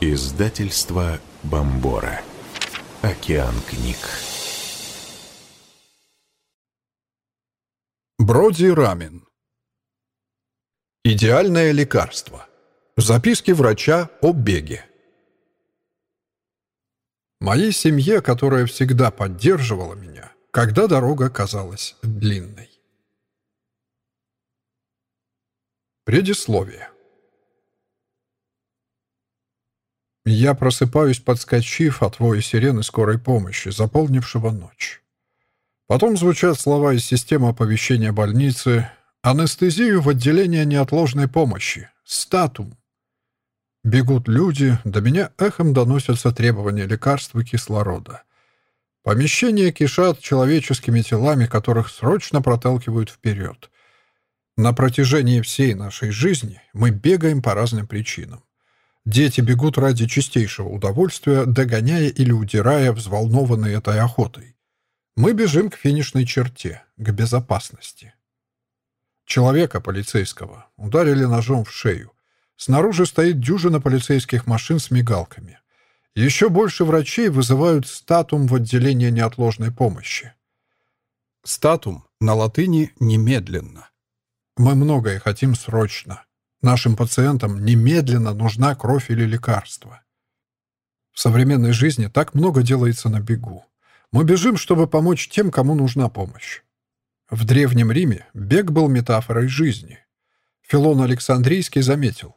Издательство Бомбора. Океан книг. Броди Рамин. Идеальное лекарство. Записки врача о беге. Моей семье, которая всегда поддерживала меня, когда дорога казалась длинной. Предисловие. Я просыпаюсь, подскочив от воя сирены скорой помощи, заполнившего ночь. Потом звучат слова из системы оповещения больницы «Анестезию в отделение неотложной помощи. Статум». Бегут люди, до меня эхом доносятся требования лекарства и кислорода. Помещения кишат человеческими телами, которых срочно проталкивают вперед. На протяжении всей нашей жизни мы бегаем по разным причинам. Дети бегут ради чистейшего удовольствия, догоняя или удирая, взволнованные этой охотой. Мы бежим к финишной черте, к безопасности. Человека полицейского ударили ножом в шею. Снаружи стоит дюжина полицейских машин с мигалками. Еще больше врачей вызывают статум в отделение неотложной помощи. Статум на латыни «немедленно». Мы многое хотим срочно. Нашим пациентам немедленно нужна кровь или лекарство. В современной жизни так много делается на бегу. Мы бежим, чтобы помочь тем, кому нужна помощь. В Древнем Риме бег был метафорой жизни. Филон Александрийский заметил,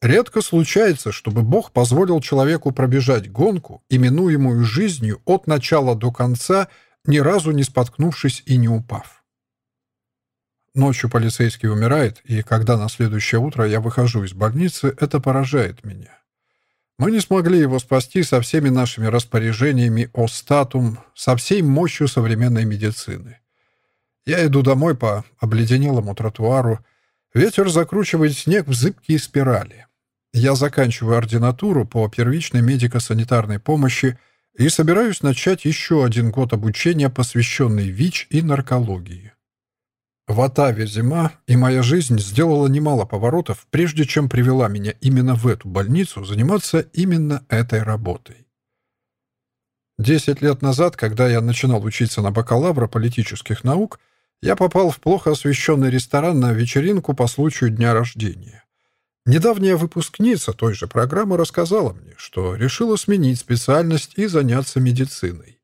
«Редко случается, чтобы Бог позволил человеку пробежать гонку, именуемую жизнью от начала до конца, ни разу не споткнувшись и не упав». Ночью полицейский умирает, и когда на следующее утро я выхожу из больницы, это поражает меня. Мы не смогли его спасти со всеми нашими распоряжениями о статум, со всей мощью современной медицины. Я иду домой по обледенелому тротуару. Ветер закручивает снег в зыбкие спирали. Я заканчиваю ординатуру по первичной медико-санитарной помощи и собираюсь начать еще один год обучения, посвященный ВИЧ и наркологии. В Атаве зима, и моя жизнь сделала немало поворотов, прежде чем привела меня именно в эту больницу заниматься именно этой работой. Десять лет назад, когда я начинал учиться на бакалавра политических наук, я попал в плохо освещенный ресторан на вечеринку по случаю дня рождения. Недавняя выпускница той же программы рассказала мне, что решила сменить специальность и заняться медициной.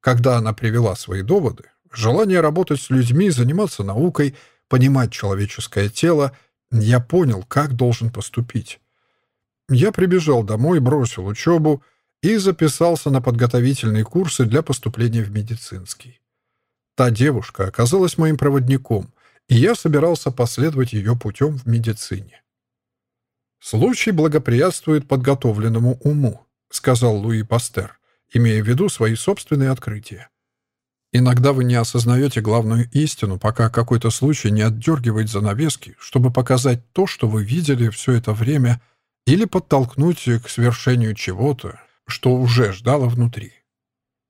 Когда она привела свои доводы, желание работать с людьми, заниматься наукой, понимать человеческое тело, я понял, как должен поступить. Я прибежал домой, бросил учебу и записался на подготовительные курсы для поступления в медицинский. Та девушка оказалась моим проводником, и я собирался последовать ее путем в медицине. «Случай благоприятствует подготовленному уму», — сказал Луи Пастер, имея в виду свои собственные открытия. Иногда вы не осознаете главную истину, пока какой-то случай не отдергивает занавески, чтобы показать то, что вы видели все это время, или подтолкнуть к свершению чего-то, что уже ждало внутри.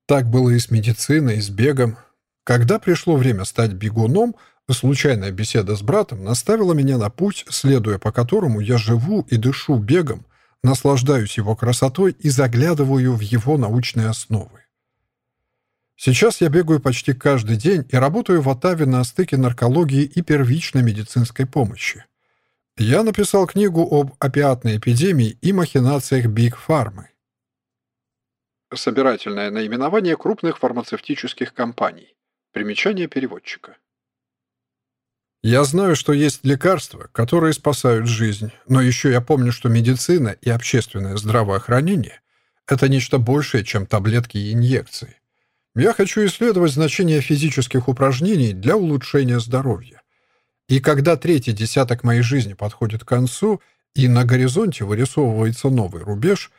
Так было и с медициной, и с бегом. Когда пришло время стать бегуном, случайная беседа с братом наставила меня на путь, следуя по которому я живу и дышу бегом, наслаждаюсь его красотой и заглядываю в его научные основы. Сейчас я бегаю почти каждый день и работаю в Оттаве на стыке наркологии и первичной медицинской помощи. Я написал книгу об опиатной эпидемии и махинациях Биг Фармы. Собирательное наименование крупных фармацевтических компаний. Примечание переводчика. Я знаю, что есть лекарства, которые спасают жизнь, но еще я помню, что медицина и общественное здравоохранение — это нечто большее, чем таблетки и инъекции. Я хочу исследовать значение физических упражнений для улучшения здоровья. И когда третий десяток моей жизни подходит к концу, и на горизонте вырисовывается новый рубеж,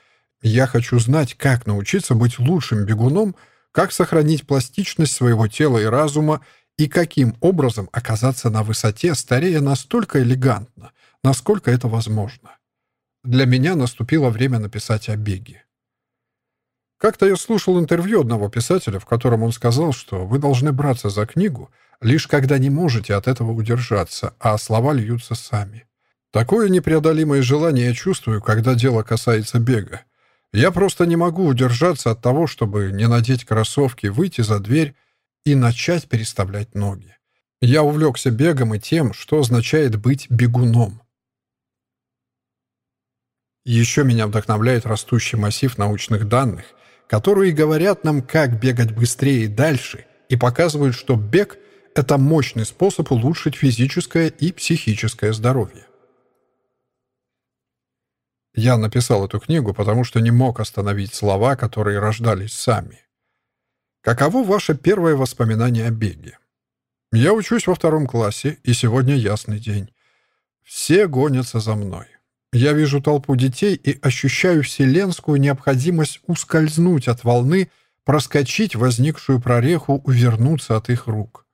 я хочу знать, как научиться быть лучшим бегуном, как сохранить пластичность своего тела и разума, и каким образом оказаться на высоте, старея настолько элегантно, насколько это возможно. Для меня наступило время написать о беге. Как-то я слушал интервью одного писателя, в котором он сказал, что вы должны браться за книгу, лишь когда не можете от этого удержаться, а слова льются сами. Такое непреодолимое желание я чувствую, когда дело касается бега. Я просто не могу удержаться от того, чтобы не надеть кроссовки, выйти за дверь и начать переставлять ноги. Я увлекся бегом и тем, что означает быть бегуном. Еще меня вдохновляет растущий массив научных данных, которые говорят нам, как бегать быстрее и дальше, и показывают, что бег — это мощный способ улучшить физическое и психическое здоровье. Я написал эту книгу, потому что не мог остановить слова, которые рождались сами. Каково ваше первое воспоминание о беге? Я учусь во втором классе, и сегодня ясный день. Все гонятся за мной. Я вижу толпу детей и ощущаю вселенскую необходимость ускользнуть от волны, проскочить возникшую прореху, увернуться от их рук.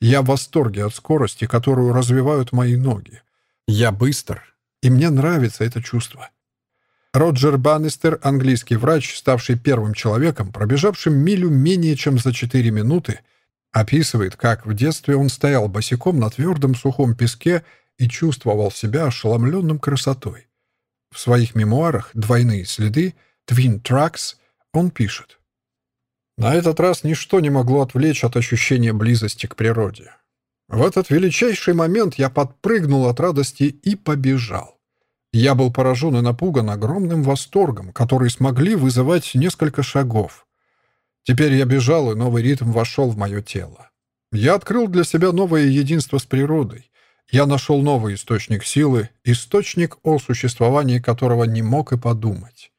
Я в восторге от скорости, которую развивают мои ноги. Я быстр, и мне нравится это чувство. Роджер Баннистер, английский врач, ставший первым человеком, пробежавшим милю менее чем за 4 минуты, описывает, как в детстве он стоял босиком на твердом сухом песке и чувствовал себя ошеломленным красотой. В своих мемуарах «Двойные следы» «Twin Tracks» он пишет. На этот раз ничто не могло отвлечь от ощущения близости к природе. В этот величайший момент я подпрыгнул от радости и побежал. Я был поражен и напуган огромным восторгом, который смогли вызывать несколько шагов. Теперь я бежал, и новый ритм вошел в мое тело. Я открыл для себя новое единство с природой. Я нашел новый источник силы, источник, о существовании которого не мог и подумать.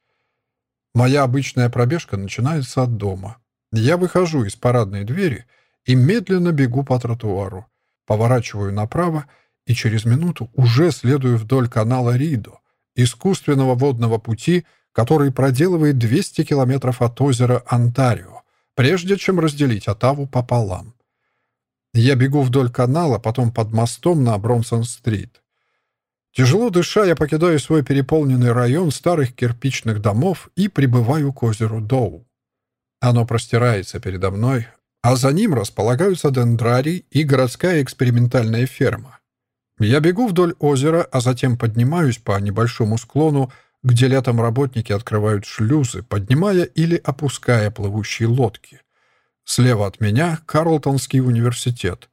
Моя обычная пробежка начинается от дома. Я выхожу из парадной двери и медленно бегу по тротуару, поворачиваю направо и через минуту уже следую вдоль канала Ридо, искусственного водного пути, который проделывает 200 километров от озера Онтарио, прежде чем разделить Отаву пополам. Я бегу вдоль канала, потом под мостом на Бронсон-стрит. Тяжело дыша, я покидаю свой переполненный район старых кирпичных домов и прибываю к озеру Доу. Оно простирается передо мной, а за ним располагаются дендрарий и городская экспериментальная ферма. Я бегу вдоль озера, а затем поднимаюсь по небольшому склону, где летом работники открывают шлюзы, поднимая или опуская плывущие лодки. Слева от меня — Карлтонский университет,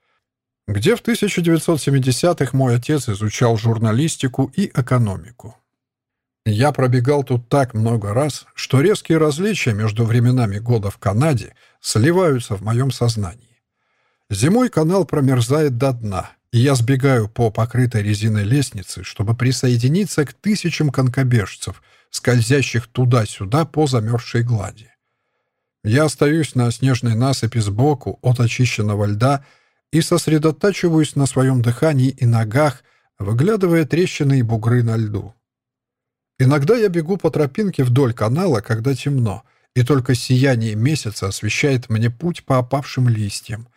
где в 1970-х мой отец изучал журналистику и экономику. Я пробегал тут так много раз, что резкие различия между временами года в Канаде сливаются в моем сознании. Зимой канал промерзает до дна, и я сбегаю по покрытой резиной лестнице, чтобы присоединиться к тысячам конкобежцев, скользящих туда-сюда по замерзшей глади. Я остаюсь на снежной насыпи сбоку от очищенного льда и сосредотачиваюсь на своем дыхании и ногах, выглядывая трещины и бугры на льду. Иногда я бегу по тропинке вдоль канала, когда темно, и только сияние месяца освещает мне путь по опавшим листьям.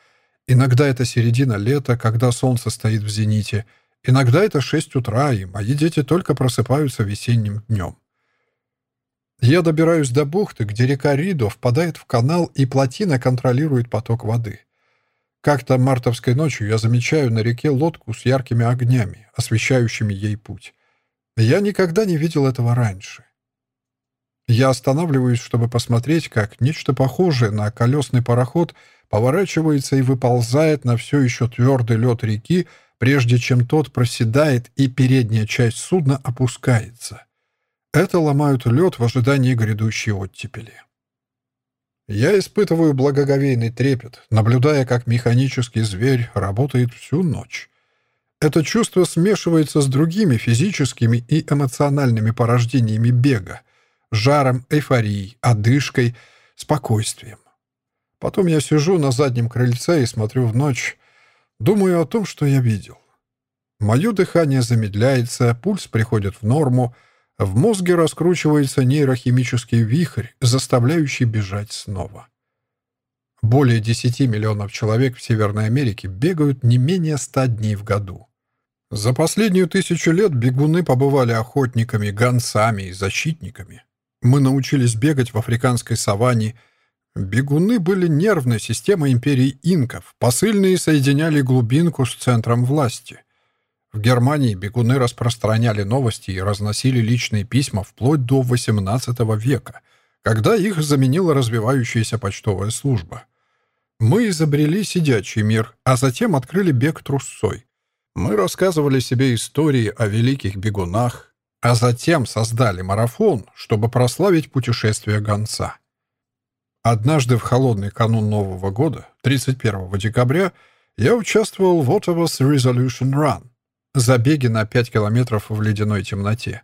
Иногда это середина лета, когда солнце стоит в зените. Иногда это шесть утра, и мои дети только просыпаются весенним днем. Я добираюсь до бухты, где река Ридо впадает в канал, и плотина контролирует поток воды. Как-то мартовской ночью я замечаю на реке лодку с яркими огнями, освещающими ей путь. Я никогда не видел этого раньше. Я останавливаюсь, чтобы посмотреть, как нечто похожее на колесный пароход поворачивается и выползает на все еще твердый лед реки, прежде чем тот проседает и передняя часть судна опускается. Это ломают лед в ожидании грядущей оттепели. Я испытываю благоговейный трепет, наблюдая, как механический зверь работает всю ночь. Это чувство смешивается с другими физическими и эмоциональными порождениями бега, жаром, эйфорией, одышкой, спокойствием. Потом я сижу на заднем крыльце и смотрю в ночь, думаю о том, что я видел. Мое дыхание замедляется, пульс приходит в норму, в мозге раскручивается нейрохимический вихрь, заставляющий бежать снова. Более 10 миллионов человек в Северной Америке бегают не менее 100 дней в году. За последнюю тысячу лет бегуны побывали охотниками, гонцами и защитниками. Мы научились бегать в африканской саванне. Бегуны были нервной системой империи инков, посыльные соединяли глубинку с центром власти — В Германии бегуны распространяли новости и разносили личные письма вплоть до XVIII века, когда их заменила развивающаяся почтовая служба. Мы изобрели сидячий мир, а затем открыли бег трусцой. Мы рассказывали себе истории о великих бегунах, а затем создали марафон, чтобы прославить путешествие гонца. Однажды в холодный канун Нового года, 31 декабря, я участвовал в Ottawa's Resolution Run, забеге на 5 километров в ледяной темноте.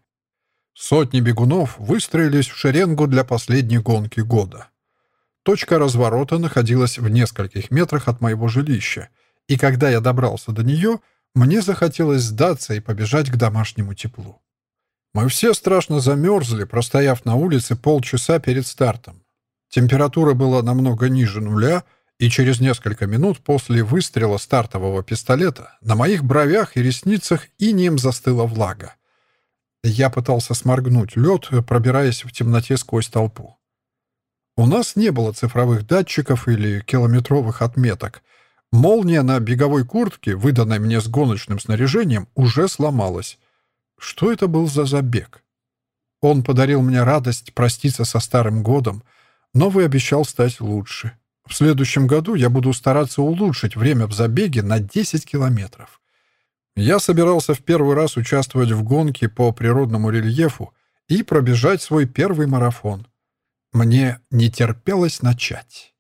Сотни бегунов выстроились в шеренгу для последней гонки года. Точка разворота находилась в нескольких метрах от моего жилища, и когда я добрался до нее, мне захотелось сдаться и побежать к домашнему теплу. Мы все страшно замерзли, простояв на улице полчаса перед стартом. Температура была намного ниже нуля, и через несколько минут после выстрела стартового пистолета на моих бровях и ресницах инием застыла влага. Я пытался сморгнуть лед, пробираясь в темноте сквозь толпу. У нас не было цифровых датчиков или километровых отметок. Молния на беговой куртке, выданной мне с гоночным снаряжением, уже сломалась. Что это был за забег? Он подарил мне радость проститься со старым годом, Новый обещал стать лучше. В следующем году я буду стараться улучшить время в забеге на 10 километров. Я собирался в первый раз участвовать в гонке по природному рельефу и пробежать свой первый марафон. Мне не терпелось начать.